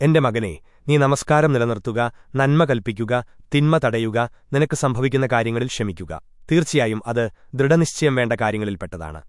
എന്റെ മകനെ നീ നമസ്കാരം നിലനിർത്തുക നന്മ കൽപ്പിക്കുക തിന്മ തടയുക നിനക്ക് സംഭവിക്കുന്ന കാര്യങ്ങളിൽ ക്ഷമിക്കുക. തീർച്ചയായും അത് ദൃഢനിശ്ചയം വേണ്ട കാര്യങ്ങളിൽപ്പെട്ടതാണ്.